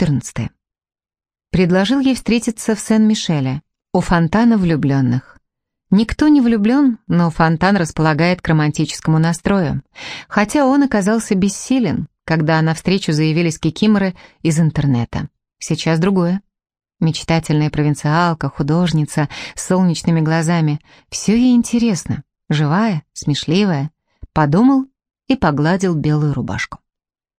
14. Предложил ей встретиться в Сен-Мишеле, у фонтана влюбленных. Никто не влюблен, но фонтан располагает к романтическому настрою, хотя он оказался бессилен, когда на встречу заявились кикиморы из интернета. Сейчас другое. Мечтательная провинциалка, художница с солнечными глазами. Все ей интересно. Живая, смешливая. Подумал и погладил белую рубашку.